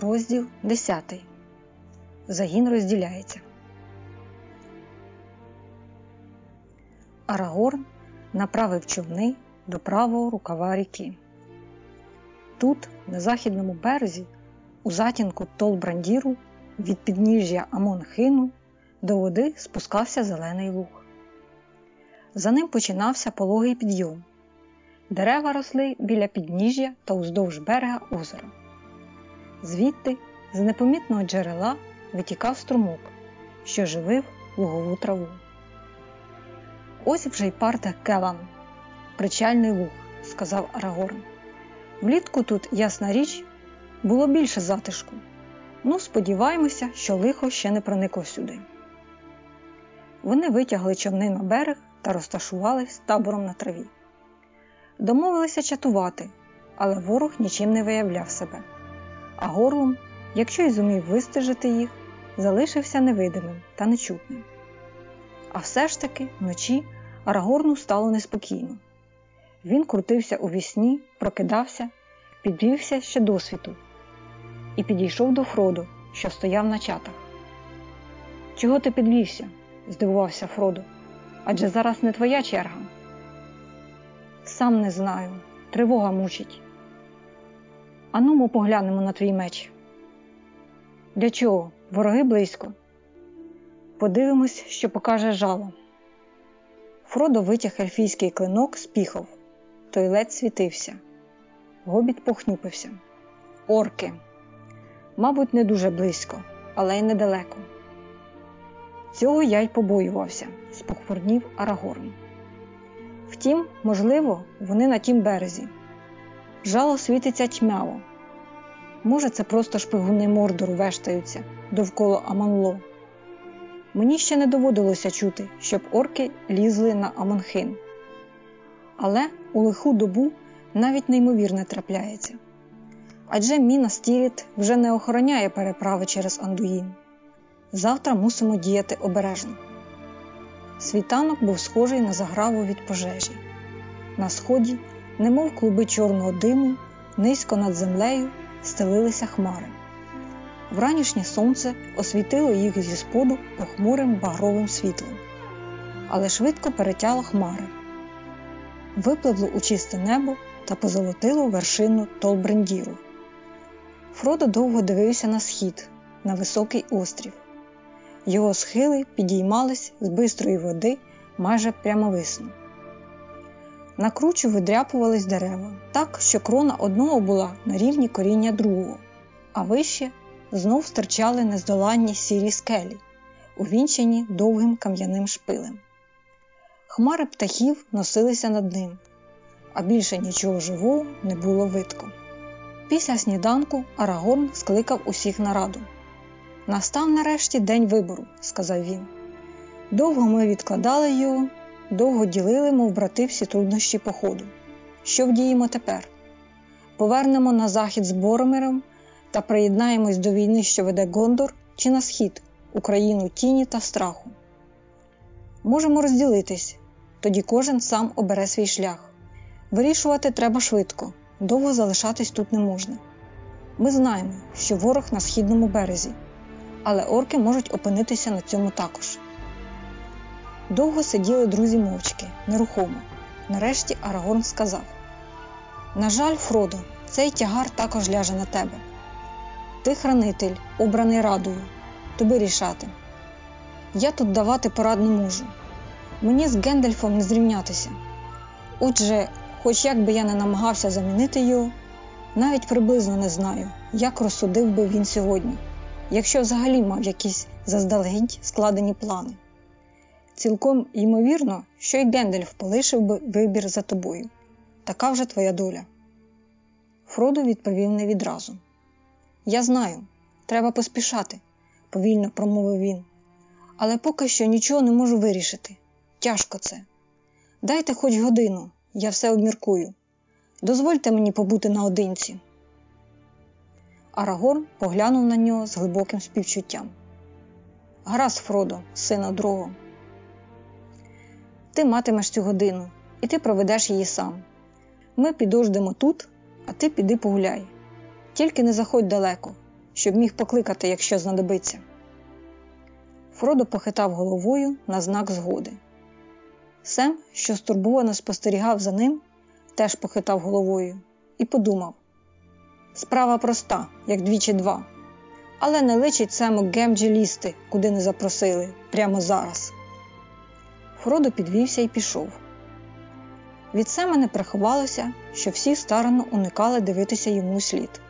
Розділ 10. Загін розділяється. Арагорн направив човни до правого рукава ріки. Тут, на західному березі, у затінку Толбрандіру, від підніжжя Амонхину до води спускався зелений луг. За ним починався пологий підйом. Дерева росли біля підніжжя та уздовж берега озера. Звідти, з непомітного джерела, витікав струмок, що живив лугову траву. Ось вже й парта Келан, причальний луг, сказав Арагорн. Влітку тут, ясна річ, було більше затишку. Ну, сподіваємося, що лихо ще не проникло сюди. Вони витягли човни на берег та розташувались табором на траві. Домовилися чатувати, але ворог нічим не виявляв себе а горлом, якщо й зумів вистежити їх, залишився невидимим та нечутним. А все ж таки вночі Арагорну стало неспокійно. Він крутився у вісні, прокидався, підвівся ще до світу і підійшов до Фроду, що стояв на чатах. Чого ти підвівся? здивувався Фродо. Адже зараз не твоя черга. Сам не знаю. Тривога мучить. Ану ми поглянемо на твій меч. Для чого? Вороги близько. Подивимось, що покаже жало. Фродо витяг ельфійський клинок з піхов. Той ледь світився. Гобіт похнюпився. Орки. Мабуть, не дуже близько, але й недалеко. Цього я й побоювався, спохмурнів Арагорн. Втім, можливо, вони на тім березі. Жало світиться тьмяво. Може, це просто шпигуни Мордору вештаються довкола Аманло. Мені ще не доводилося чути, щоб орки лізли на Амонхин. Але у лиху добу навіть неймовірне трапляється. Адже Мінас-Тіріт вже не охороняє переправи через Андуїн. Завтра мусимо діяти обережно. Світанок був схожий на заграву від пожежі. На сході немов клуби чорного диму, низько над землею стелилися хмари. Вранішнє сонце освітило їх зі споду похмурим багровим світлом, але швидко перетяло хмари, випливло у чисте небо та позолотило вершину Толбрендіру. Фродо довго дивився на схід, на високий острів. Його схили підіймались з бистрої води майже прямовисно. На кручу видряпувались дерева, так, що крона одного була на рівні коріння другого, а вище знов стирчали нездоланні сірі скелі, увінчені довгим кам'яним шпилем. Хмари птахів носилися над ним, а більше нічого живого не було видко. Після сніданку Арагорн скликав усіх на раду. Настав нарешті день вибору, сказав він. Довго ми відкладали його, довго ділили, мов брати всі труднощі походу. Що вдіємо тепер? Повернемо на захід з Боромиром та приєднаємось до війни, що веде Гондор, чи на схід, Україну тіні та страху. Можемо розділитись, тоді кожен сам обере свій шлях. Вирішувати треба швидко, довго залишатись тут не можна. Ми знаємо, що ворог на східному березі, але орки можуть опинитися на цьому також. Довго сиділи друзі мовчки, нерухомо. Нарешті Арагорн сказав: На жаль, Фродо, цей тягар також ляже на тебе. Ти хранитель, обраний радою, тобі рішати. Я тут давати порад не можу. Мені з Гендельфом не зрівнятися. Отже, хоч як би я не намагався замінити його, навіть приблизно не знаю, як розсудив би він сьогодні, якщо взагалі мав якісь заздалегідь складені плани. Цілком ймовірно, що й Гендельф полишив би вибір за тобою. Така вже твоя доля. Фродо відповів не відразу. Я знаю, треба поспішати, повільно промовив він. Але поки що нічого не можу вирішити. Тяжко це. Дайте хоч годину, я все обміркую. Дозвольте мені побути наодинці. Арагорн поглянув на нього з глибоким співчуттям. Гаразд, Фродо, сина другого. Ти матимеш цю годину, і ти проведеш її сам. Ми підождемо тут, а ти піди погуляй. Тільки не заходь далеко, щоб міг покликати, якщо знадобиться. Фродо похитав головою на знак згоди. Сем, що стурбовано спостерігав за ним, теж похитав головою і подумав: справа проста, як двічі два, але не личить Сему Гемджі лізти, куди не запросили, прямо зараз. Фродо підвівся і пішов. Від Сема не приховалося, що всі старано уникали дивитися йому слід.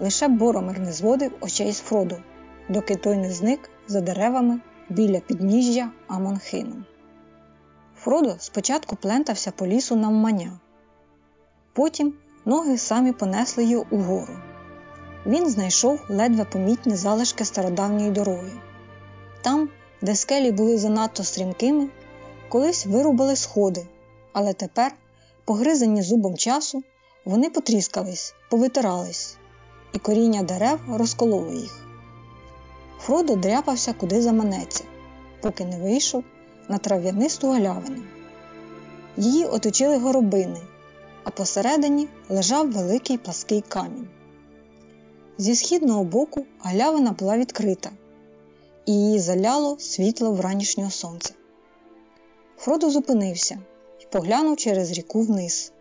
Лише Боромир не зводив очей з Фроду, доки той не зник за деревами біля підніжжя Амонхину. Фродо спочатку плентався по лісу навмання. Потім ноги самі понесли його угору. Він знайшов ледве помітні залишки стародавньої дороги. Там, де скелі були занадто стрімкими, колись вирубали сходи, але тепер, погризані зубом часу, вони потріскались, повитирались, і коріння дерев розкололо їх. Фродо дряпався куди заманеться, поки не вийшов на трав'янисту галявину. Її оточили горобини, а посередині лежав великий плаский камінь. Зі східного боку галявина була відкрита, і її заляло світло вранішнього сонця. Фродо зупинився і поглянув через ріку вниз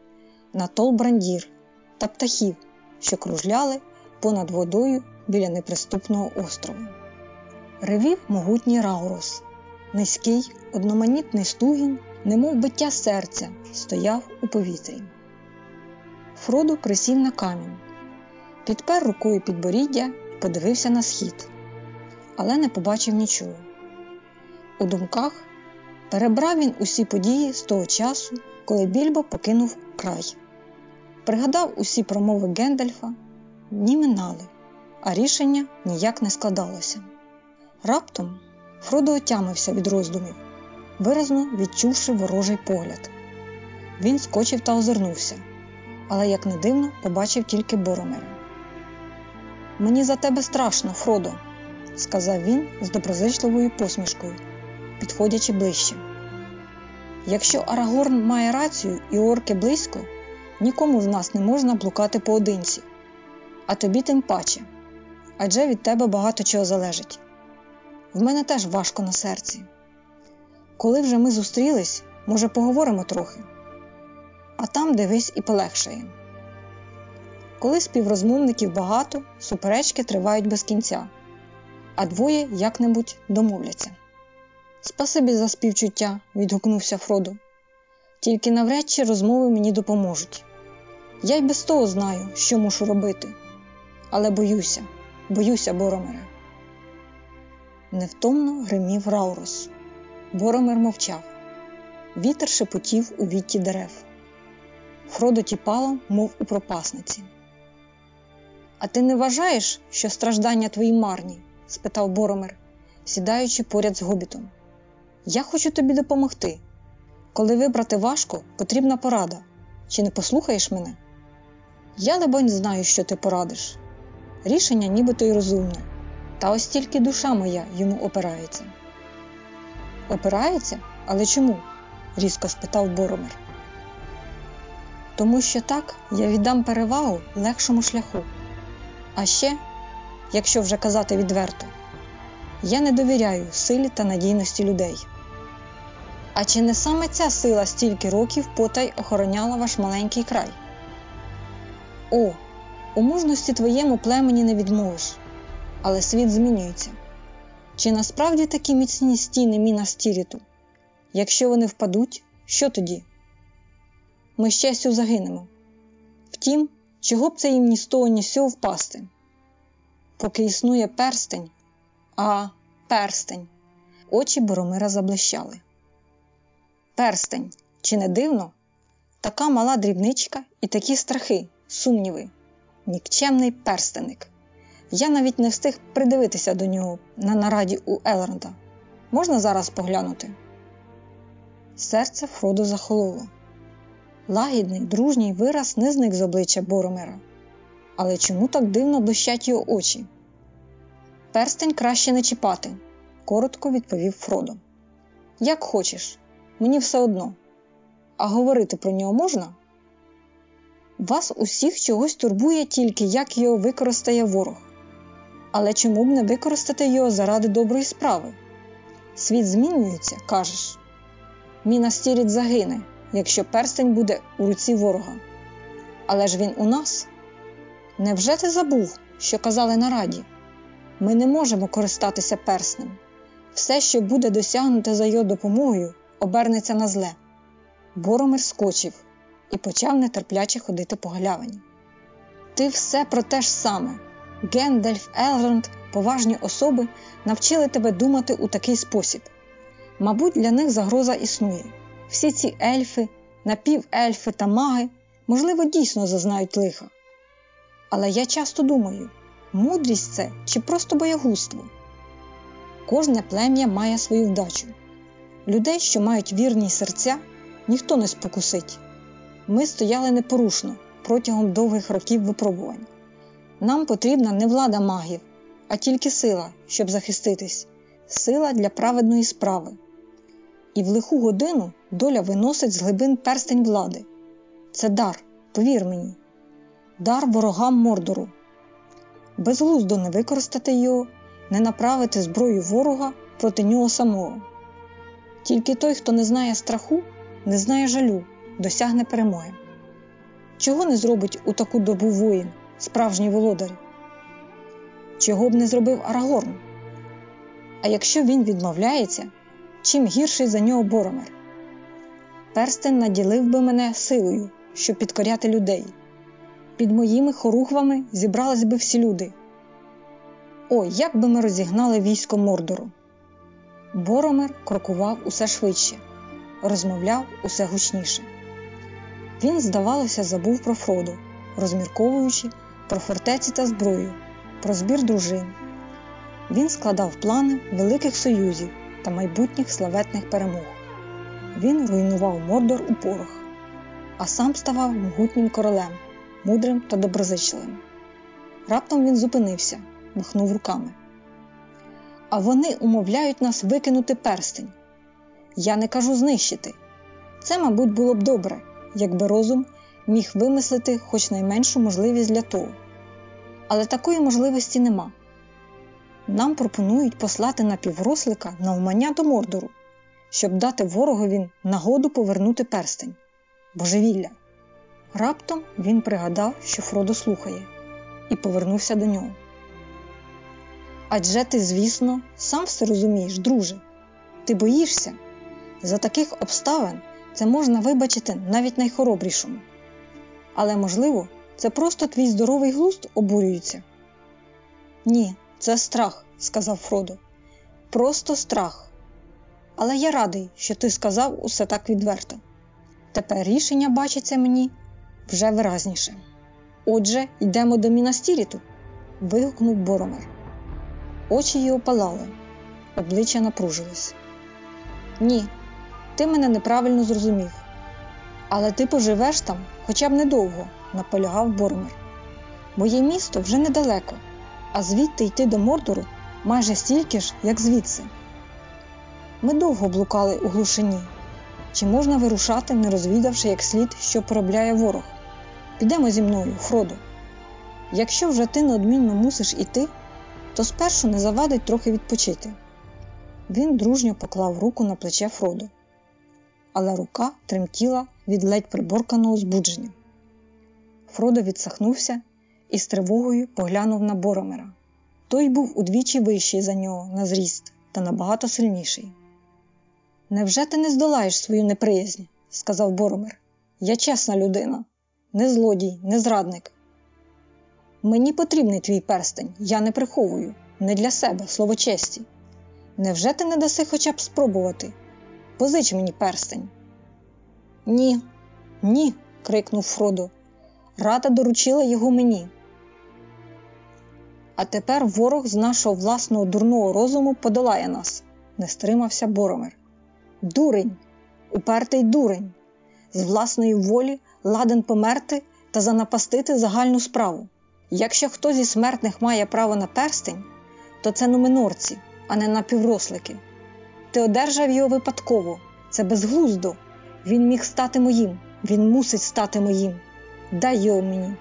на толбрандір та птахів, що кружляли понад водою біля неприступного острову. Ревів могутній Раурос, низький, одноманітний стугін, немов биття серця, стояв у повітрі. Фродо присів на камінь, підпер рукою підборіддя і подивився на схід, але не побачив нічого. У думках перебрав він усі події з того часу, коли більбо покинув край. Пригадав усі промови Гендальфа, дні минали, а рішення ніяк не складалося. Раптом Фродо отямився від роздумів, виразно відчувши ворожий погляд. Він скочив та озирнувся, але, як не дивно, побачив тільки Боромера. Мені за тебе страшно, Фродо, сказав він з доброзичливою посмішкою, підходячи ближче. Якщо Арагорн має рацію і орки близько, нікому з нас не можна блукати поодинці, а тобі тим паче, адже від тебе багато чого залежить. В мене теж важко на серці. Коли вже ми зустрілись, може, поговоримо трохи, а там дивись і полегшає. Коли співрозмовників багато, суперечки тривають без кінця, а двоє як-небудь домовляться. Спасибі за співчуття, відгукнувся Фродо. Тільки навряд чи розмови мені допоможуть. Я й без того знаю, що мушу робити. Але боюся, боюся, Боромере. Невтомно гримів Раурос. Боромир мовчав. Вітер шепотів у вітті дерев. Фродо тіпало, мов у пропасниці. А ти не вважаєш, що страждання твої марні? спитав Боромир, сідаючи поряд з гобітом. Я хочу тобі допомогти. Коли вибрати важко, потрібна порада. Чи не послухаєш мене? Я, либонь, знаю, що ти порадиш. Рішення нібито й розумне, та ось тільки душа моя йому опирається. Опирається? Але чому? різко спитав Боромир. Тому що так я віддам перевагу легшому шляху. А ще, якщо вже казати відверто, я не довіряю силі та надійності людей. А чи не саме ця сила стільки років потай охороняла ваш маленький край? О, у мужності твоєму племені не відмовиш, але світ змінюється. Чи насправді такі міцні стіни міна стіріту? Якщо вони впадуть, що тоді? Ми щастю загинемо. Втім, чого б це їм ні з того, ні з сього впасти? Поки існує перстень, а перстень, очі Боромира заблищали. Перстень, чи не дивно? Така мала дрібничка і такі страхи, сумніви, нікчемний перстеник. Я навіть не встиг придивитися до нього на нараді у Елронда. Можна зараз поглянути? Серце Фродо захололо. Лагідний, дружній вираз не зник з обличчя Боромера. Але чому так дивно блищать його очі? Перстень краще не чіпати, коротко відповів Фродо. Як хочеш, мені все одно. А говорити про нього можна? Вас усіх чогось турбує тільки, як його використає ворог. Але чому б не використати його заради доброї справи? Світ змінюється, кажеш. Мінас-Тіріт загине, якщо перстень буде у руці ворога. Але ж він у нас. Невже ти забув, що казали на раді? Ми не можемо користатися перснем. Все, що буде досягнуте за його допомогою, обернеться на зле. Боромир скочив і почав нетерпляче ходити по галявині. Ти все про те ж саме. Гендальф, Елронд, поважні особи навчили тебе думати у такий спосіб. Мабуть, для них загроза існує. Всі ці ельфи, напівельфи та маги, можливо, дійсно зазнають лиха. Але я часто думаю, мудрість це чи просто боягузтво. Кожне плем'я має свою вдачу. Людей, що мають вірні серця, ніхто не спокусить. Ми стояли непорушно протягом довгих років випробувань. Нам потрібна не влада магів, а тільки сила, щоб захиститись, сила для праведної справи. І в лиху годину доля виносить з глибин перстень влади. Це дар, повір мені, дар ворогам Мордору. Безглуздо не використати його, не направити зброю ворога проти нього самого. Тільки той, хто не знає страху, не знає жалю, досягне перемоги. Чого не зробить у таку добу воїн, справжній володар? Чого б не зробив Арагорн? А якщо він відмовляється, чим гірший за нього Боромер? Перстень наділив би мене силою, щоб підкоряти людей. Під моїми хорухвами зібрались би всі люди. О, як би ми розігнали військо Мордору! Боромер крокував усе швидше, розмовляв усе гучніше. Він, здавалося, забув про Фроду, розмірковуючи про фортеці та зброю, про збір дружин. Він складав плани великих союзів та майбутніх славетних перемог. Він руйнував Мордор у порох, а сам ставав могутнім королем, мудрим та доброзичливим. Раптом він зупинився, махнув руками. А вони умовляють нас викинути перстень. Я не кажу знищити. Це, мабуть, було б добре, якби розум міг вимислити хоч найменшу можливість для того. Але такої можливості нема. Нам пропонують послати напіврослика на умання до Мордору, щоб дати ворогові нагоду повернути перстень божевілля. Раптом він пригадав, що Фродо слухає, і повернувся до нього. Адже ти, звісно, сам все розумієш, друже. Ти боїшся. За таких обставин це можна вибачити навіть найхоробрішому. Але, можливо, це просто твій здоровий глузд обурюється? Ні, це страх, сказав Фродо. Просто страх. Але я радий, що ти сказав усе так відверто. Тепер рішення бачиться мені вже виразніше. Отже, йдемо до Мінас-Тіріту. вигукнув Боромир. Очі його палали, обличчя напружились. Ні, ти мене неправильно зрозумів. Але ти поживеш там хоча б недовго, наполягав Боромер. Моє місто вже недалеко, а звідти йти до Мордору майже стільки ж, як звідси. Ми довго блукали у глушині. Чи можна вирушати, не розвідавши як слід, що поробляє ворог? Підемо зі мною, Фродо. Якщо вже ти неодмінно мусиш іти, то спершу не завадить трохи відпочити. Він дружньо поклав руку на плече Фродо, але рука тремтіла від ледь приборканого збудження. Фродо відсахнувся і з тривогою поглянув на Боромера. Той був удвічі вищий за нього на зріст та набагато сильніший. Невже ти не здолаєш свою неприязнь? сказав Боромер. Я чесна людина, не злодій, не зрадник. Мені потрібний твій перстень, я не приховую, не для себе, слово честі. Невже ти не даси хоча б спробувати? Позич мені перстень. Ні, ні. крикнув Фродо. Рада доручила його мені. А тепер ворог з нашого власного дурного розуму подолає нас, не стримався Боромер. Дурень, упертий дурень, з власної волі ладен померти та занапастити загальну справу. Якщо хто зі смертних має право на перстень, то це нуменорці, а не напіврослики. Ти одержав його випадково, це безглуздо. Він міг стати моїм, він мусить стати моїм. Дай його мені.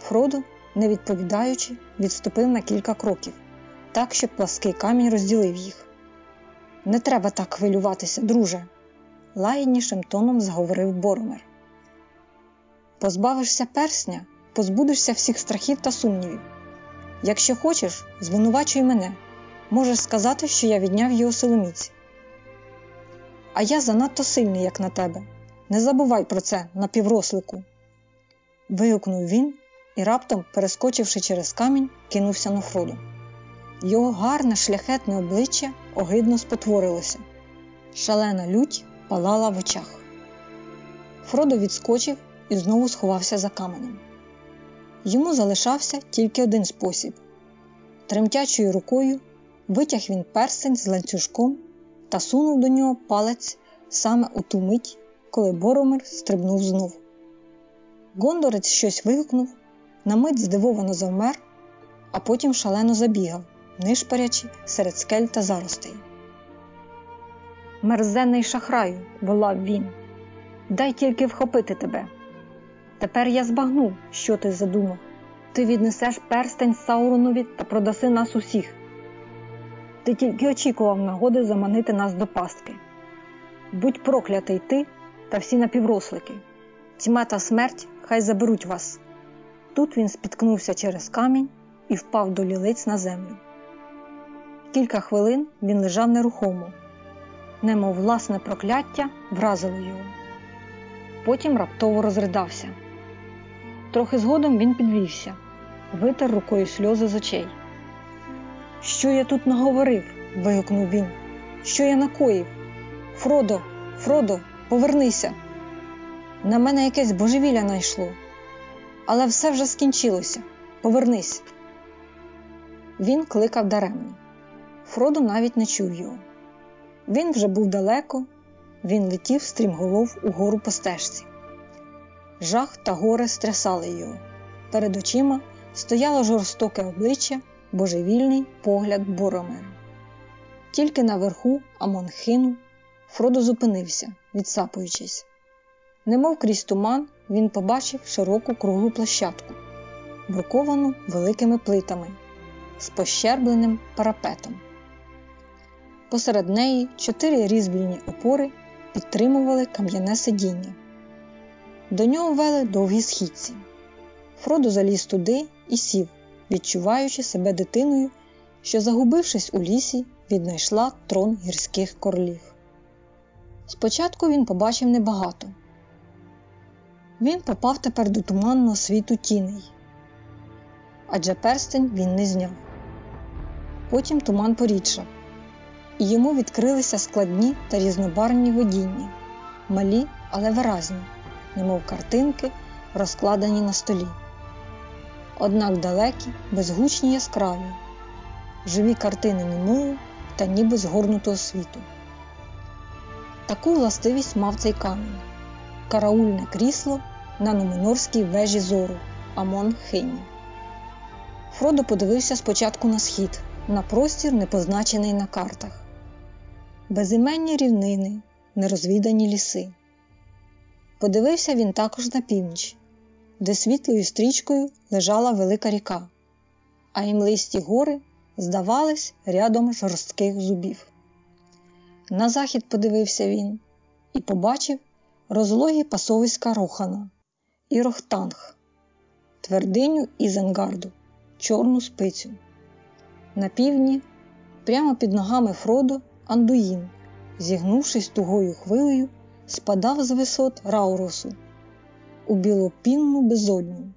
Фродо не відповідаючи, відступив на кілька кроків, так, щоб плаский камінь розділив їх. Не треба так хвилюватися, друже, лагіднішим тоном заговорив Боромер. Позбавишся персня, позбудешся всіх страхів та сумнівів. Якщо хочеш, звинувачуй мене, можеш сказати, що я відняв його силоміць. А я занадто сильний, як на тебе. Не забувай про це напіврослику. вигукнув він і раптом, перескочивши через камінь, кинувся на Фроду. Його гарне шляхетне обличчя огидно спотворилося. Шалена лють палала в очах. Фродо відскочив і знову сховався за каменем. Йому залишався тільки один спосіб. Тремтячою рукою витяг він перстень з ланцюжком та сунув до нього палець саме у ту мить, коли Боромир стрибнув знов. Гондорець щось вигукнув, на мить здивовано завмер, а потім шалено забігав, нишпарячи серед скель та заростей. Мерзенний шахраю, волав він, дай тільки вхопити тебе. Тепер я збагнув, що ти задумав. Ти віднесеш перстень Сауронові та продаси нас усіх. Ти тільки очікував нагоди заманити нас до пастки. Будь проклятий ти та всі напіврослики. Тьма та смерть хай заберуть вас. Тут він спіткнувся через камінь і впав до лілиць на землю. Кілька хвилин він лежав нерухомо, немов власне прокляття вразило його. Потім раптово розридався. Трохи згодом він підвівся, витер рукою сльози з очей. Що я тут наговорив? вигукнув він. Що я накоїв? Фродо, Фродо, повернися. На мене якесь божевілля найшло. Але все вже скінчилося. Повернись. Він кликав даремно. Фродо навіть не чув його. Він вже був далеко, він летів стрімголов угору по стежці. Жах та горе стрясали його. Перед очима стояло жорстоке обличчя, божевільний погляд Боромера. Тільки наверху Амонхину Фродо зупинився, відсапуючись. Немов крізь туман, він побачив широку круглу площадку, бруковану великими плитами з пощербленим парапетом. Посеред неї чотири різьблені опори підтримували кам'яне сидіння. До нього вели довгі східці. Фродо заліз туди і сів, відчуваючи себе дитиною, що, загубившись у лісі, віднайшла трон гірських корлів. Спочатку він побачив небагато. Він попав тепер до туманного світу тіней, адже перстень він не зняв. Потім туман порідшав, і йому відкрилися складні та різнобарвні водіння, малі, але виразні, немов картинки, розкладені на столі. Однак далекі, безгучні яскраві, живі картини минулого та ніби згорнутого світу. Таку властивість мав цей камінь караульне крісло на Нуминорській вежі зору Амон Хині. Фродо подивився спочатку на схід, на простір, не позначений на картах, безіменні рівнини, нерозвідані ліси. Подивився він також на північ, де світлою стрічкою лежала велика ріка, а імлисті гори здавались рядом жорстких зубів. На захід подивився він і побачив розлогі пасовиська Рохана і Рохтанг, твердиню Ізенгарду, чорну спицю. На півдні, прямо під ногами Фродо, Андуїн, зігнувшись тугою хвилею, спадав з висот Рауросу у білопінну безодню.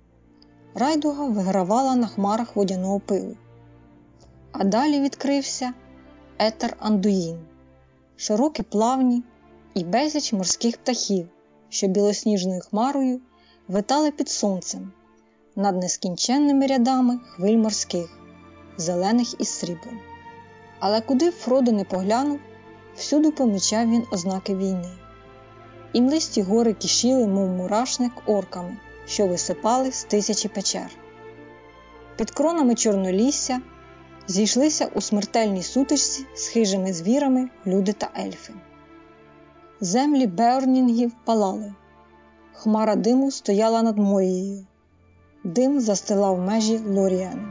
Райдуга вигравала на хмарах водяного пилу. А далі відкрився етер Андуїн, широкі плавні і безліч морських птахів, що білосніжною хмарою витали під сонцем над нескінченними рядами хвиль морських, зелених із сріблом. Але куди Фродо не поглянув, всюди помічав він ознаки війни. Імлисті гори кишіли, мов мурашник, орками, що висипали з тисячі печер. Під кронами чорнолісся зійшлися у смертельній сутичці з хижими звірами люди та ельфи. Землі Беорнінгів палали, хмара диму стояла над Морією. Дим застилав межі Лоріани.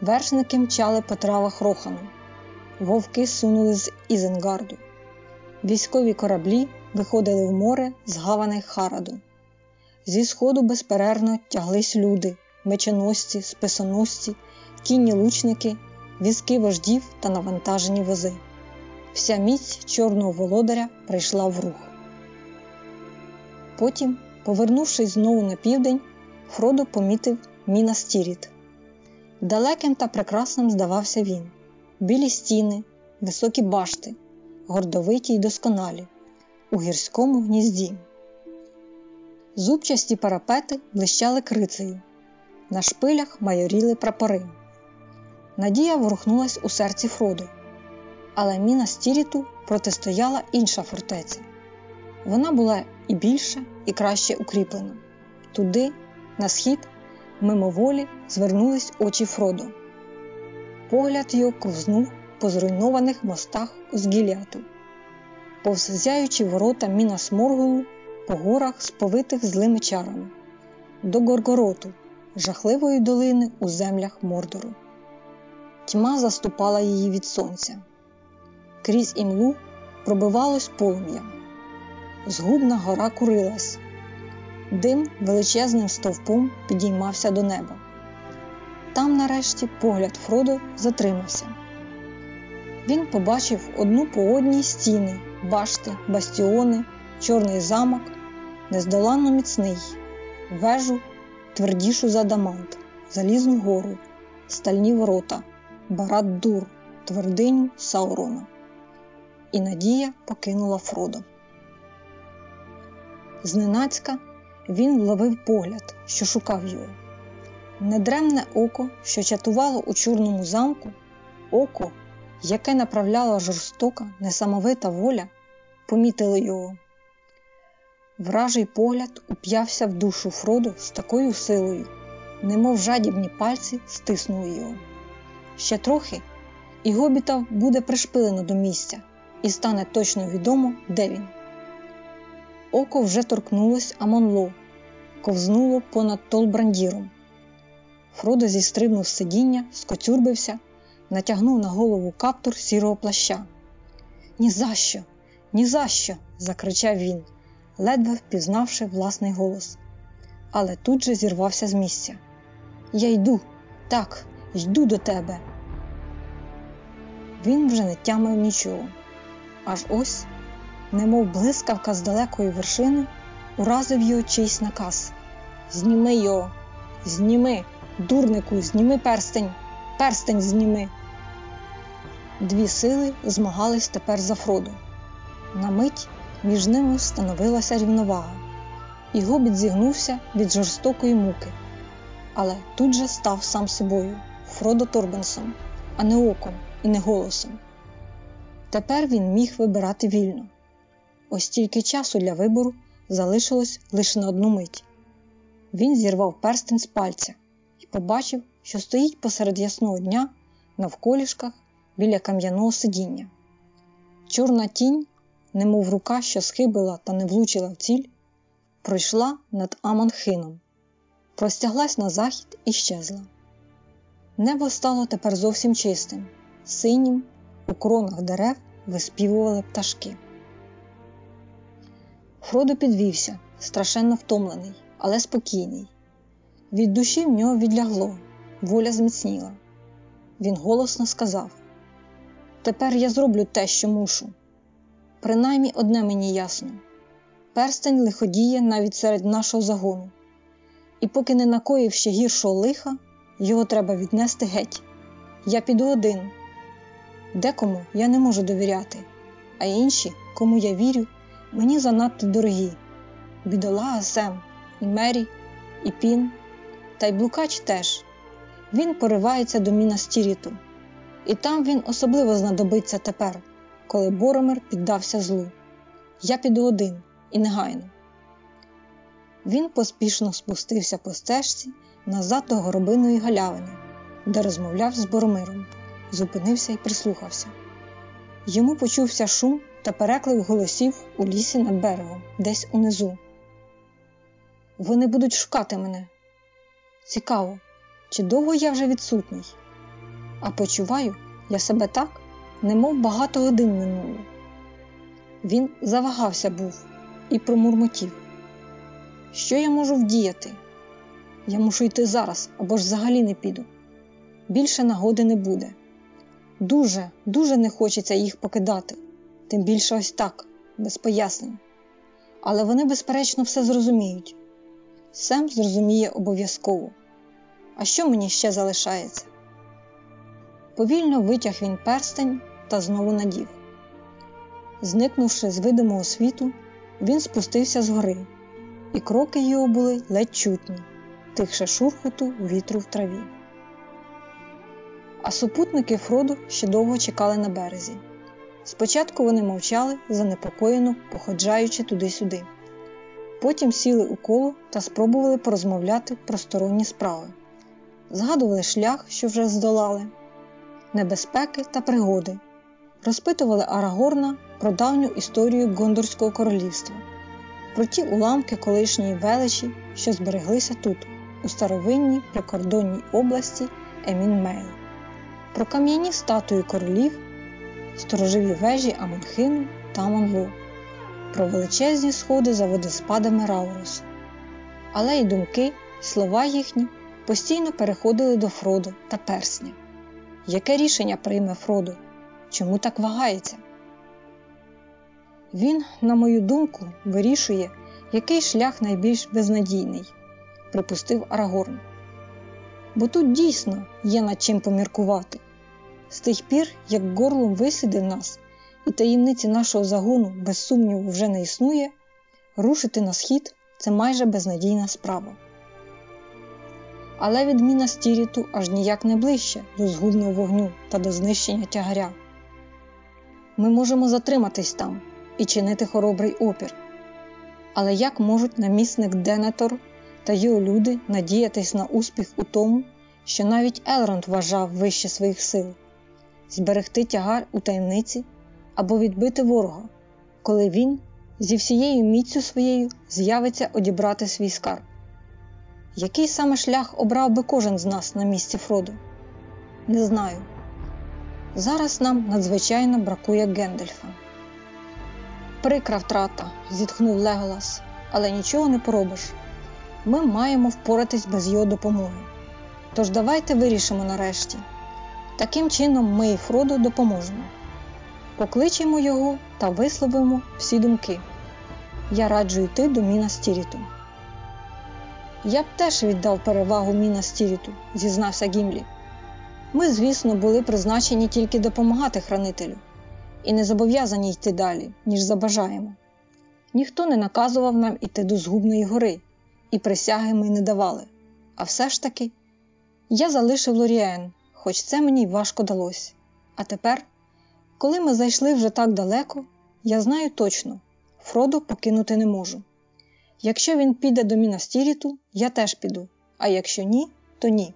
Вершники мчали по травах Рохану. Вовки сунули з Ізенгарду. Військові кораблі виходили в море з гавани Хараду. Зі сходу безперервно тяглись люди, меченосці, списоносці, кінні лучники, візки вождів та навантажені вози. Вся міць чорного володаря прийшла в рух. Потім, повернувшись знову на південь, Фродо помітив Мінас-Тіріт. Далеким та прекрасним здавався він білі стіни, високі башти, гордовиті й досконалі, у гірському гнізді. Зубчасті парапети блищали крицею, на шпилях майоріли прапори. Надія ворухнулась у серці Фроду, але міна Стіріту протистояла інша фортеця. Вона була і більша, і краще укріплена. Туди, на схід, мимоволі звернулись очі Фроду. Погляд його ковзнув по зруйнованих мостах з Гіліату, повзяючи ворота міна Сморгулу по горах, сповитих злими чарами, до Горгороту, жахливої долини у землях Мордору. Тьма заступала її від сонця. Крізь імлу пробивалось полум'я. Згубна гора курилась, дим величезним стовпом підіймався до неба. Там, нарешті, погляд Фродо затримався. Він побачив одну по одній стіни, башти, бастіони, чорний замок, нездоланно міцний, вежу, твердішу за адамант, залізну гору, стальні ворота, барат дур, твердиню Саурона. І Надія покинула Фродо. Зненацька він вловив погляд, що шукав його. Недремне око, що чатувало у чорному замку, око, яке направляла жорстока, несамовита воля, помітили його. Вражий погляд уп'явся в душу Фроду з такою силою, немов жадібні пальці стиснули його. Ще трохи, і гобіта буде пришпилено до місця, і стане точно відомо, де він. Око вже торкнулось Амонло, ковзнуло понад Толбрандіром. Фродо зістрибнув з сидіння, скоцюрбився, натягнув на голову каптур сірого плаща. «Ні за що! Ні за що!» – закричав він, ледве впізнавши власний голос. Але тут же зірвався з місця. Я йду, так, йду до тебе. Він вже не тямив нічого. Аж ось, немов блискавка з далекої вершини, уразив його чийсь наказ. Зніми його, зніми, дурнику, зніми перстень, перстень зніми. Дві сили змагались тепер за Фроду. На мить між ними встановилася рівновага, і гобіт зігнувся від жорстокої муки, але тут же став сам собою Фродо Торбенсом, а не оком і не голосом. Тепер він міг вибирати вільно. Ось тільки часу для вибору залишилось лише на одну мить. Він зірвав перстень з пальця і побачив, що стоїть посеред ясного дня навколішках біля кам'яного сидіння. Чорна тінь, немов рука, що схибила та не влучила в ціль, пройшла над Аманхином, простяглась на захід і щезла. Небо стало тепер зовсім чистим, синім, у кронах дерев виспівували пташки. Фродо підвівся, страшенно втомлений, але спокійний. Від душі в нього відлягло, воля зміцніла. Він голосно сказав: Тепер я зроблю те, що мушу. Принаймні одне мені ясно: перстень лиходіє навіть серед нашого загону, і поки не накоїв ще гіршого лиха, його треба віднести геть. Я піду один. Декому я не можу довіряти, а інші, кому я вірю, мені занадто дорогі. Бідолага Сем, і Мері, і Пін, та й Блукач теж. Він поривається до Міна Стіріту, і там він особливо знадобиться тепер, коли Боромир піддався злу. Я піду один і негайно. Він поспішно спустився по стежці назад до горобиної галявини, де розмовляв з Боромиром, зупинився і прислухався. Йому почувся шум та переклик голосів у лісі над берегом, десь унизу. Вони будуть шукати мене, Цікаво, чи довго я вже відсутній? А почуваю я себе так, немов багато годин минуло. Він завагався був і промурмотів. Що я можу вдіяти? Я мушу йти зараз або ж взагалі не піду. Більше нагоди не буде. Дуже, дуже не хочеться їх покидати, тим більше ось так, без пояснень. Але вони, безперечно, все зрозуміють. Сем зрозуміє обов'язково. А що мені ще залишається? Повільно витяг він перстень та знову надів. Зникнувши з видимого світу, він спустився з гори, і кроки його були ледь чутні, тихше шурхоту вітру в траві. А супутники Фроду ще довго чекали на березі. Спочатку вони мовчали, занепокоєно походжаючи туди-сюди. Потім сіли у коло та спробували порозмовляти про сторонні справи, згадували шлях, що вже здолали, небезпеки та пригоди, розпитували Арагорна про давню історію Гондорського королівства, про ті уламки колишньої величі, що збереглися тут, у старовинній прикордонній області Емінмейл, про кам'яні статуї королів, сторожові вежі Амонхину та Амонло, про величезні сходи за водоспадами Раурусу. Але й думки, слова їхні постійно переходили до Фроду та персня. Яке рішення прийме Фроду? Чому так вагається? Він, на мою думку, вирішує, який шлях найбільш безнадійний, припустив Арагорн. Бо тут дійсно є над чим поміркувати. З тих пір, як горлом вислідив нас, і таємниці нашого загону, без сумніву, вже не існує, рушити на схід це майже безнадійна справа. Але відміна стіріту аж ніяк не ближче до згубного вогню та до знищення тягаря. Ми можемо затриматись там і чинити хоробрий опір. Але як можуть намісник Денетор та його люди надіятись на успіх у тому, що навіть Елронд вважав вище своїх сил зберегти тягар у таємниці або відбити ворога, коли він зі всією міцю своєю з'явиться одібрати свій скарб? Який саме шлях обрав би кожен з нас на місці Фроду? Не знаю. Зараз нам надзвичайно бракує Гендельфа. Прикра втрата, зітхнув Леголас, але нічого не поробиш. Ми маємо впоратись без його допомоги. Тож давайте вирішимо нарешті. Таким чином ми і Фроду допоможемо. Покличемо його та висловимо всі думки. Я раджу йти до Мінас-Тіріту. Я б теж віддав перевагу Мінас-Тіріту, зізнався Гімлі. Ми, звісно, були призначені тільки допомагати хранителю і не зобов'язані йти далі, ніж забажаємо. Ніхто не наказував нам іти до Згубної гори, і присяги ми не давали. А все ж таки, я залишив Лоріен, хоч це мені важко далось. А тепер, коли ми зайшли вже так далеко, я знаю точно, Фроду покинути не можу. Якщо він піде до Мінас-Тіріту, я теж піду, а якщо ні, то ні.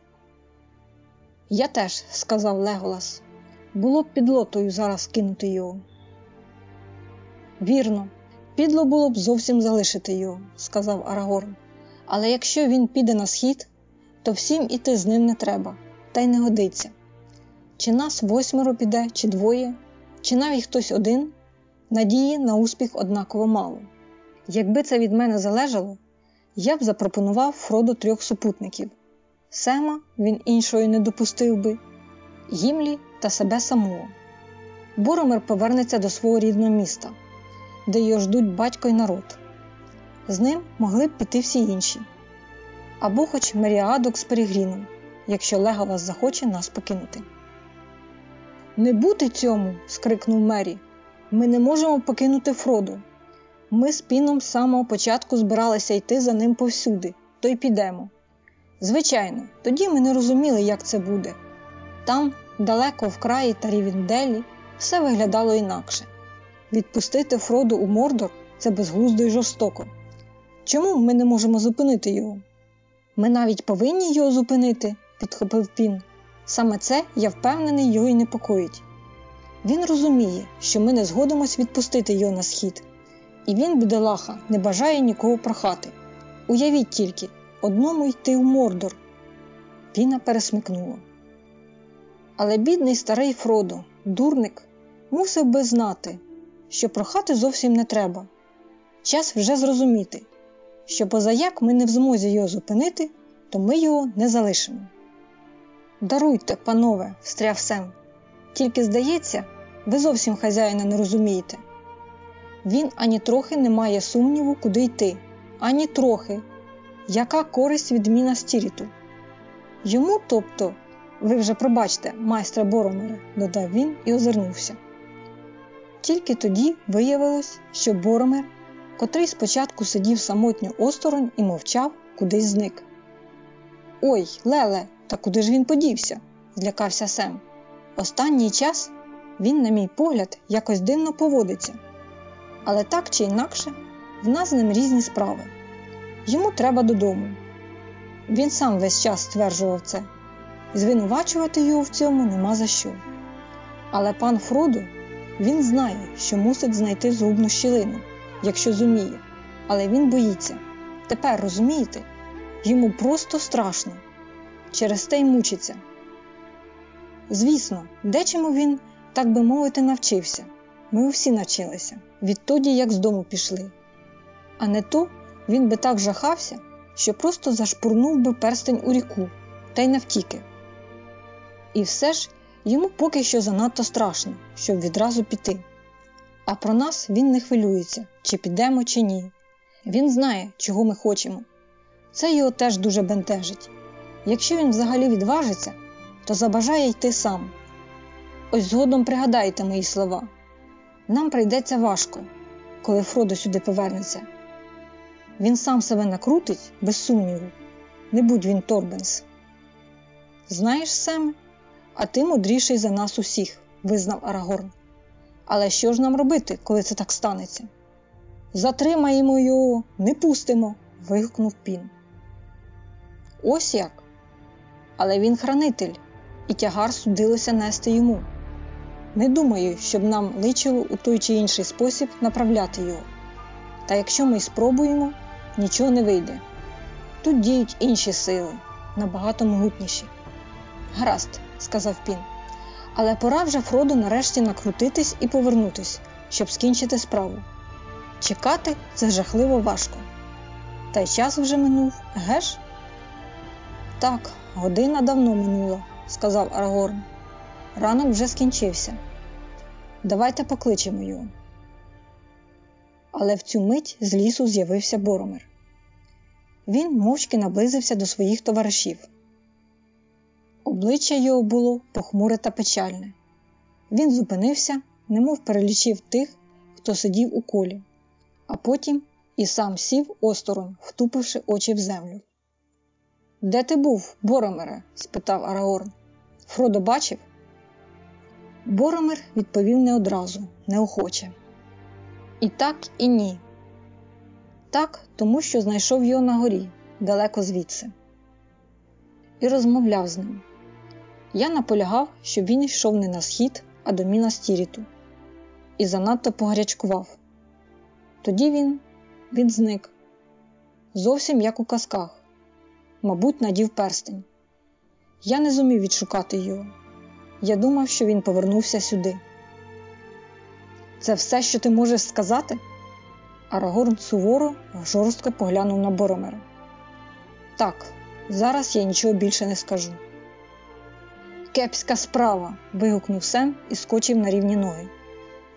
Я теж, сказав Леголас, було б підлотою зараз кинути його. Вірно, підло було б зовсім залишити його, сказав Арагорн. Але якщо він піде на схід, то всім іти з ним не треба, та й не годиться. Чи нас восьмеро піде, чи двоє, чи навіть хтось один, надії на успіх однаково мало. Якби це від мене залежало, я б запропонував Фроду трьох супутників. Сема він іншої не допустив би, Гімлі та себе самого. Боромир повернеться до свого рідного міста, де його ждуть батько й народ. З ним могли б піти всі інші. Або хоч Меріадок з Перегріном, якщо Леголас захоче нас покинути. Не бути цьому. скрикнув Мері. Ми не можемо покинути Фроду. Ми з піном з самого початку збиралися йти за ним повсюди, то й підемо. Звичайно, тоді ми не розуміли, як це буде. Там, далеко в краї та Рівінделі, все виглядало інакше. Відпустити Фроду у Мордор це безглуздо й жорстоко. Чому ми не можемо зупинити його? Ми навіть повинні його зупинити, підхопив Пін. Саме це, я впевнений, його й непокоїть. Він розуміє, що ми не згодимось відпустити його на схід, і він, бідолаха, не бажає нікого прохати. Уявіть тільки, одному йти в Мордор, Піна пересмикнуло. Але бідний старий Фродо, дурник, мусив би знати, що прохати зовсім не треба. Час вже зрозуміти, що позаяк ми не в змозі його зупинити, то ми його не залишимо. Даруйте, панове, встряв Сем. Тільки здається, ви зовсім хазяїна не розумієте. Він ані трохи не має сумніву, куди йти, ані трохи, яка користь від міна Стіріту. Йому, тобто, ви вже пробачте, майстра Боромера, додав він і озирнувся. Тільки тоді виявилось, що Боромер, котрий спочатку сидів самотньо осторонь і мовчав, кудись зник. Ой, Леле, та куди ж він подівся? злякався Сем. Останній час він, на мій погляд, якось дивно поводиться. Але так чи інакше, в нас з ним різні справи. Йому треба додому. Він сам весь час стверджував це, звинувачувати його в цьому нема за що. Але пан Фродо, він знає, що мусить знайти згубну щілину, якщо зуміє, але він боїться. Тепер розумієте, йому просто страшно, через те й мучиться. Звісно, дечому він, так би мовити, навчився. Ми всі навчилися відтоді, як з дому пішли. А не то він би так жахався, що просто зашпурнув би перстень у ріку та й навтіки. І все ж йому поки що занадто страшно, щоб відразу піти. А про нас він не хвилюється, чи підемо, чи ні. Він знає, чого ми хочемо. Це його теж дуже бентежить. Якщо він взагалі відважиться, то забажає йти сам. Ось згодом пригадайте мої слова. Нам прийдеться важко, коли Фродо сюди повернеться. Він сам себе накрутить, без сумніву, не будь він Торбенс. Знаєш, Сем, а ти мудріший за нас усіх, визнав Арагорн. Але що ж нам робити, коли це так станеться? Затримаємо його, не пустимо. вигукнув Пін. Ось як. Але він хранитель, і тягар судилося нести йому. Не думаю, щоб нам личило у той чи інший спосіб направляти його. Та якщо ми спробуємо, нічого не вийде. Тут діють інші сили, набагато могутніші. Гаразд, сказав Пін. Але пора вже Фроду нарешті накрутитись і повернутись, щоб скінчити справу. Чекати це жахливо важко. Та й час вже минув, геш? Так, година давно минула, сказав Арагорн. Ранок вже скінчився. Давайте покличемо його. Але в цю мить з лісу з'явився Боромир. Він мовчки наблизився до своїх товаришів. Обличчя його було похмуре та печальне. Він зупинився, немов перелічив тих, хто сидів у колі, а потім і сам сів осторонь, втупивши очі в землю. Де ти був, Боромире? спитав Арагорн. Фродо бачив? Боромир відповів не одразу, неохоче. І так, і ні. Так, тому що знайшов його на горі, далеко звідси, і розмовляв з ним. Я наполягав, щоб він йшов не на схід, а до міна Стіріту, і занадто погарячкував. Тоді він він зник, зовсім як у казках, мабуть, надів перстень. Я не зумів відшукати його. Я думав, що він повернувся сюди. Це все, що ти можеш сказати? Арагорн суворо, жорстко поглянув на Боромера. Так, зараз я нічого більше не скажу. Кепська справа. вигукнув Сем і скочив на рівні ноги.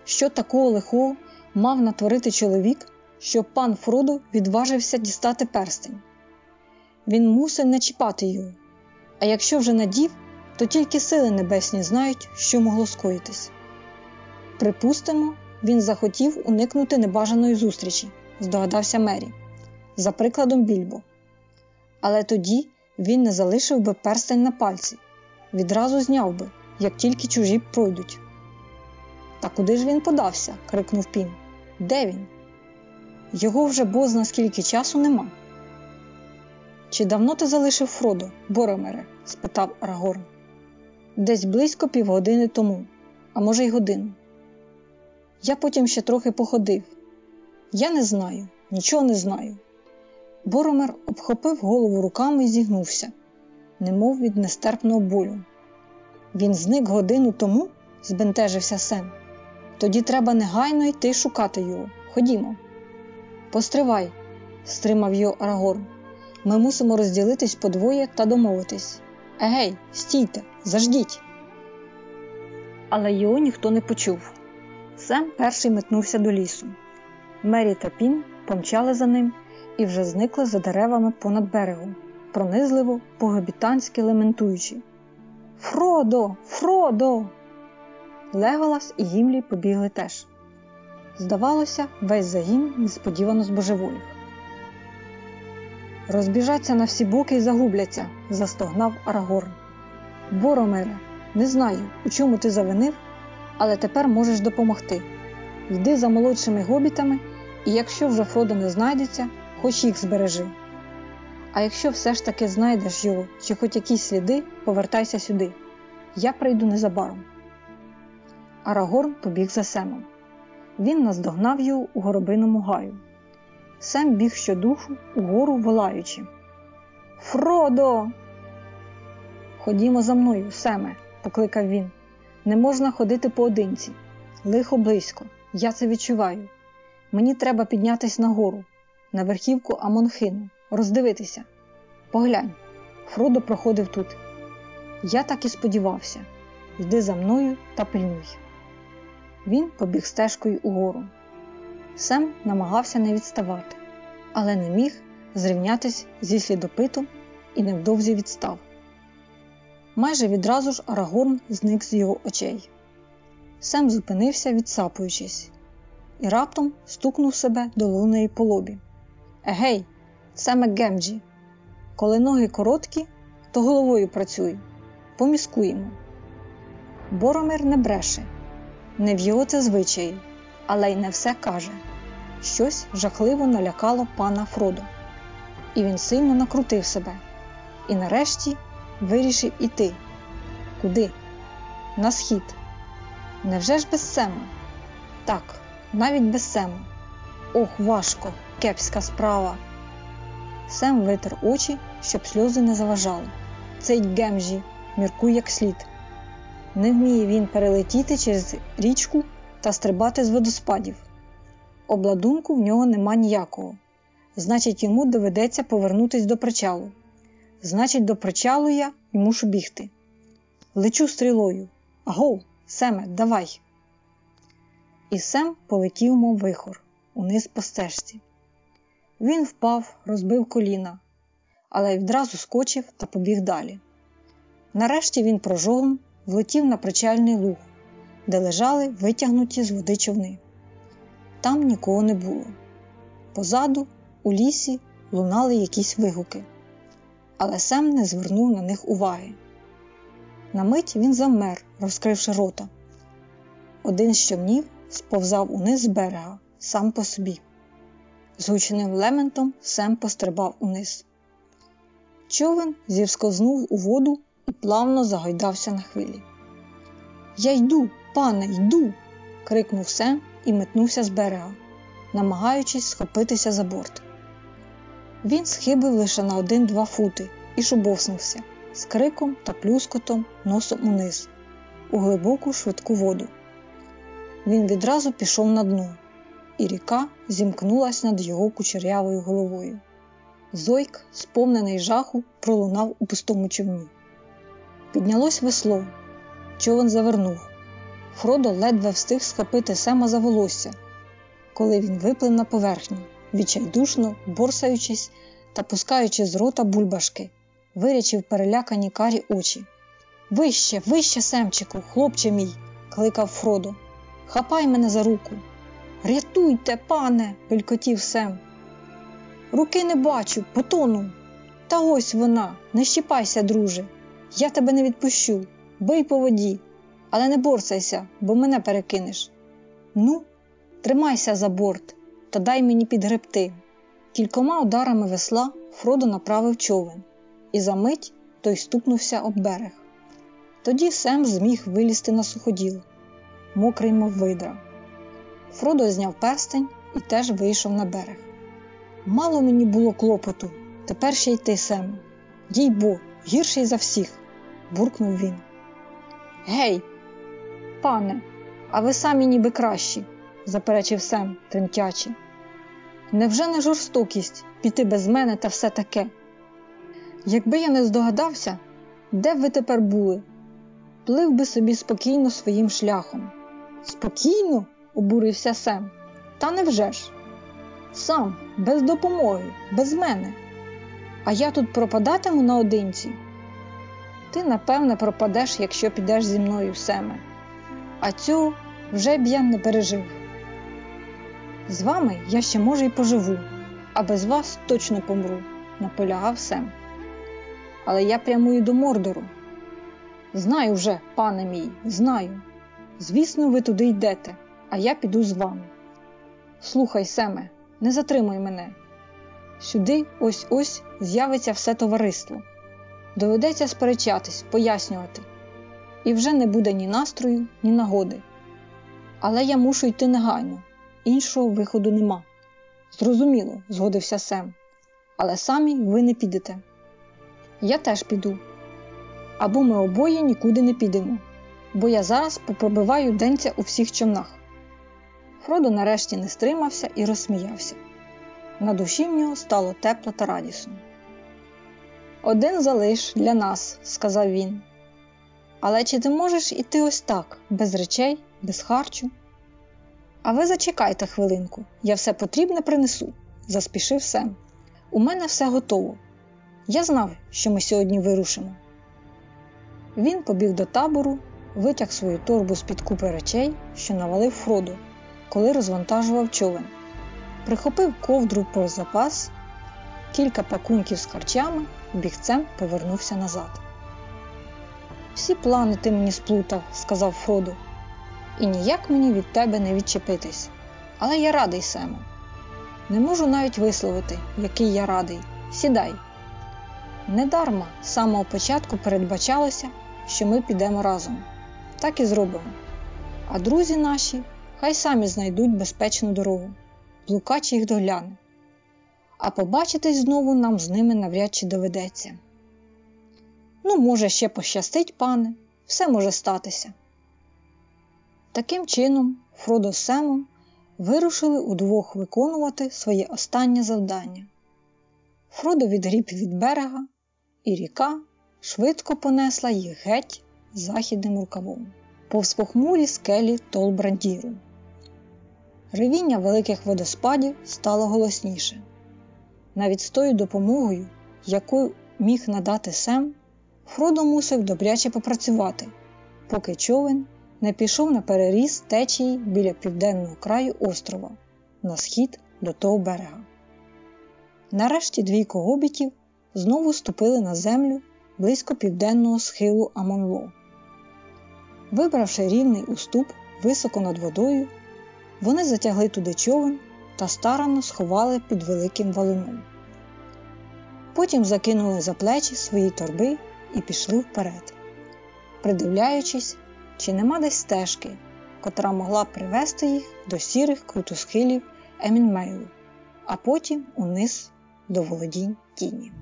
Що такого лихого мав натворити чоловік, що пан Фродо відважився дістати перстень? Він мусив не чіпати його, а якщо вже надів, то тільки сили небесні знають, що могло скоїтись. Припустимо, він захотів уникнути небажаної зустрічі, здогадався Мері, за прикладом більбо. Але тоді він не залишив би перстень на пальці, відразу зняв би, як тільки чужі пройдуть. Та куди ж він подався? крикнув Пін. Де він? Його вже бозна скільки часу нема. Чи давно ти залишив Фродо, Боромере? спитав Арагорн. Десь близько півгодини тому, а може й годину. Я потім ще трохи походив. Я не знаю, нічого не знаю. Боромер обхопив голову руками і зігнувся. немов від нестерпного болю. Він зник годину тому, збентежився Сем. Тоді треба негайно йти шукати його. Ходімо. Постривай, стримав його Арагорн. Ми мусимо розділитись подвоє та домовитись. Егей, стійте, заждіть. Але його ніхто не почув. Сем перший метнувся до лісу. Мері та Пін помчали за ним і вже зникли за деревами понад берегом, пронизливо, погобітанськи лементуючи. Фродо, Фродо! Леголас і Гімлі побігли теж. Здавалося, весь загін несподівано збожеволів. Розбіжаться на всі боки і загубляться, застогнав Арагорн. Боромире, не знаю, у чому ти завинив, але тепер можеш допомогти. Йди за молодшими гобітами, і якщо вже Фродо не знайдеться, хоч їх збережи. А якщо все ж таки знайдеш його чи хоч якісь сліди, повертайся сюди. Я прийду незабаром. Арагорн побіг за Семом. Він наздогнав його у горобиному гаю. Сем біг щодуху угору волаючи. Фродо! Ходімо за мною, Семе, покликав він. Не можна ходити поодинці. Лихо близько, я це відчуваю. Мені треба піднятися нагору, на верхівку Амонхину, роздивитися. Поглянь, Фродо проходив тут. Я так і сподівався. Йди за мною та пильнуй. Він побіг стежкою угору. Сем намагався не відставати, але не міг зрівнятись зі слідопитом і невдовзі відстав. Майже відразу ж Арагорн зник з його очей. Сем зупинився, відсапуючись, і раптом стукнув себе долонею по лобі. Егей, Семе Гемджі, коли ноги короткі, то головою працюй. Поміскуємо. Боромир не бреше, не в його це звичаї, але й не все каже. Щось жахливо налякало пана Фродо, і він сильно накрутив себе. І нарешті вирішив іти. Куди? На схід. Невже ж без Сема? Так, навіть без Сема. Ох, важко, кепська справа. Сем витер очі, щоб сльози не заважали. Цей Гемжі міркуй як слід. Не вміє він перелетіти через річку та стрибати з водоспадів. Обладунку в нього нема ніякого. Значить, йому доведеться повернутись до причалу. Значить, до причалу я і мушу бігти. Лечу стрілою. Агов, Семе, давай. І Сем полетів, мов вихор, униз по стежці. Він впав, розбив коліна, але відразу скочив та побіг далі. Нарешті він прожогом влетів на причальний луг, де лежали витягнуті з води човни. Там нікого не було. Позаду, у лісі, лунали якісь вигуки, але Сем не звернув на них уваги. На мить він завмер, розкривши рота. Один з човнів сповзав униз з берега, сам по собі. З гучним лементом Сем пострибав униз. Човен зівскознув у воду і плавно загойдався на хвилі. Я йду, пане, йду. крикнув Сем і метнувся з берега, намагаючись схопитися за борт. Він схибив лише на один-два фути і шубовснувся з криком та плюскотом носом униз, у глибоку швидку воду. Він відразу пішов на дно, і ріка зімкнулась над його кучерявою головою. Зойк, сповнений жаху, пролунав у пустому човні. Піднялось весло, човен завернув. Фродо ледве встиг схопити Сема за волосся, коли він виплив на поверхню, відчайдушно, борсаючись та пускаючи з рота бульбашки, вирячив перелякані карі очі. Вище, вище, Семчику, хлопче мій, кликав Фродо. Хапай мене за руку. Рятуйте, пане, белькотів Сем. Руки не бачу, потону. Та ось вона, не щіпайся, друже. Я тебе не відпущу. Бий по воді, але не борсайся, бо мене перекинеш. Ну, тримайся за борт та дай мені підгребти. Кількома ударами весла Фродо направив човен, і за мить той стукнувся об берег. Тоді Сем зміг вилізти на суходіл, мокрий, мов видра. Фродо зняв перстень і теж вийшов на берег. Мало мені було клопоту, тепер ще й ти, Сем. Дій бо, гірший за всіх, буркнув він. Гей, пане, а ви самі ніби кращі, заперечив Сем, тремтячи. Невже не жорстокість піти без мене та все таке? Якби я не здогадався, де б ви тепер були? Плив би собі спокійно своїм шляхом. Спокійно? обурився Сем. Та невже ж? Сам, без допомоги, без мене. А я тут пропадатиму наодинці. Ти, напевне, пропадеш, якщо підеш зі мною Семе. А цього вже б я не пережив. З вами я ще може й поживу, а без вас точно помру, наполягав Сем. Але я прямую до Мордору. Знаю вже, пане мій, знаю. Звісно, ви туди йдете, а я піду з вами. Слухай, Семе, не затримуй мене. Сюди ось ось з'явиться все товариство. Доведеться сперечатись, пояснювати. І вже не буде ні настрою, ні нагоди. Але я мушу йти негайно, іншого виходу нема. Зрозуміло, згодився Сем. Але самі ви не підете. Я теж піду. Або ми обоє нікуди не підемо, бо я зараз попробиваю денця у всіх човнах. Фродо нарешті не стримався і розсміявся. На душі в нього стало тепло та радісно. Один залиш для нас, сказав він. Але чи ти можеш іти ось так, без речей, без харчу? А ви зачекайте хвилинку, я все потрібне принесу, заспішив Сем. У мене все готово. Я знав, що ми сьогодні вирушимо. Він побіг до табору, витяг свою торбу з під купи речей, що навалив Фродо, коли розвантажував човен. Прихопив ковдру про запас, кілька пакунків з харчами, бігцем повернувся назад. Всі плани ти мені сплутав, сказав Фродо, і ніяк мені від тебе не відчепитись. Але я радий, Семо. Не можу навіть висловити, який я радий. Сідай. Недарма з самого початку передбачалося, що ми підемо разом. Так і зробимо. А друзі наші хай самі знайдуть безпечну дорогу, блукач їх догляне. А побачитись знову нам з ними навряд чи доведеться. Ну, може, ще пощастить, пане, все може статися. Таким чином, Фродо з Семом вирушили удвох виконувати своє останнє завдання. Фродо відгріб від берега, і ріка швидко понесла їх геть західним рукавом, повз похмурі скелі Толбрандіру. Ревіння великих водоспадів стало голосніше. Навіть з тою допомогою, яку міг надати Сем, Фродо мусив добряче попрацювати, поки човен не пішов на переріз течії біля південного краю острова, на схід до того берега. Нарешті двійко гобітів знову ступили на землю близько південного схилу Амонло. Вибравши рівний уступ високо над водою, вони затягли туди човен та старанно сховали під великим валуном. Потім закинули за плечі свої торби і пішли вперед, придивляючись, чи нема десь стежки, котра могла б привести їх до сірих крутосхилів Емінмейлу, а потім униз до володінь тіні.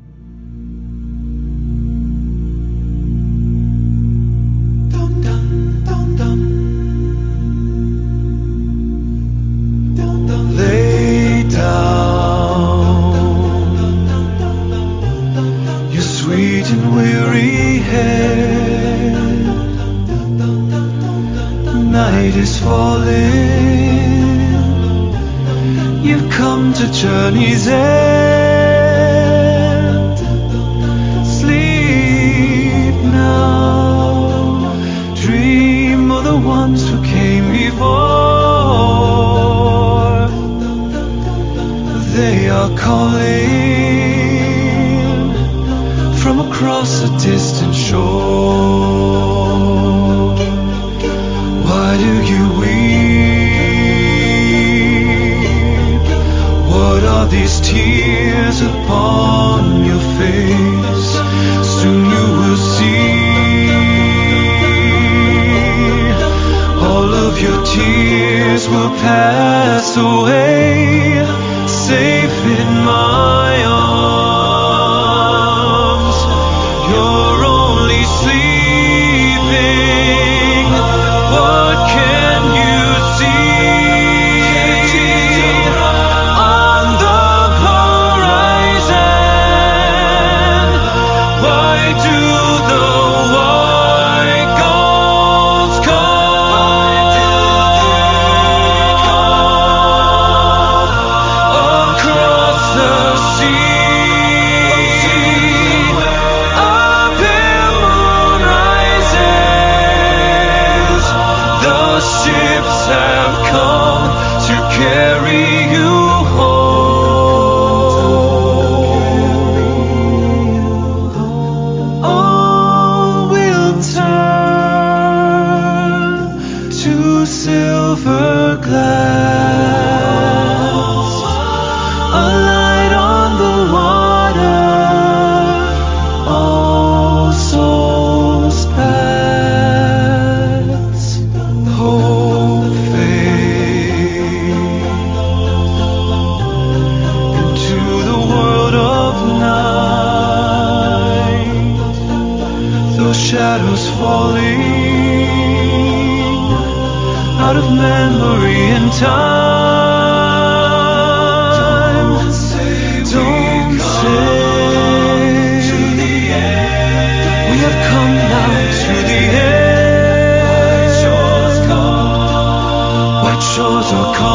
so calm.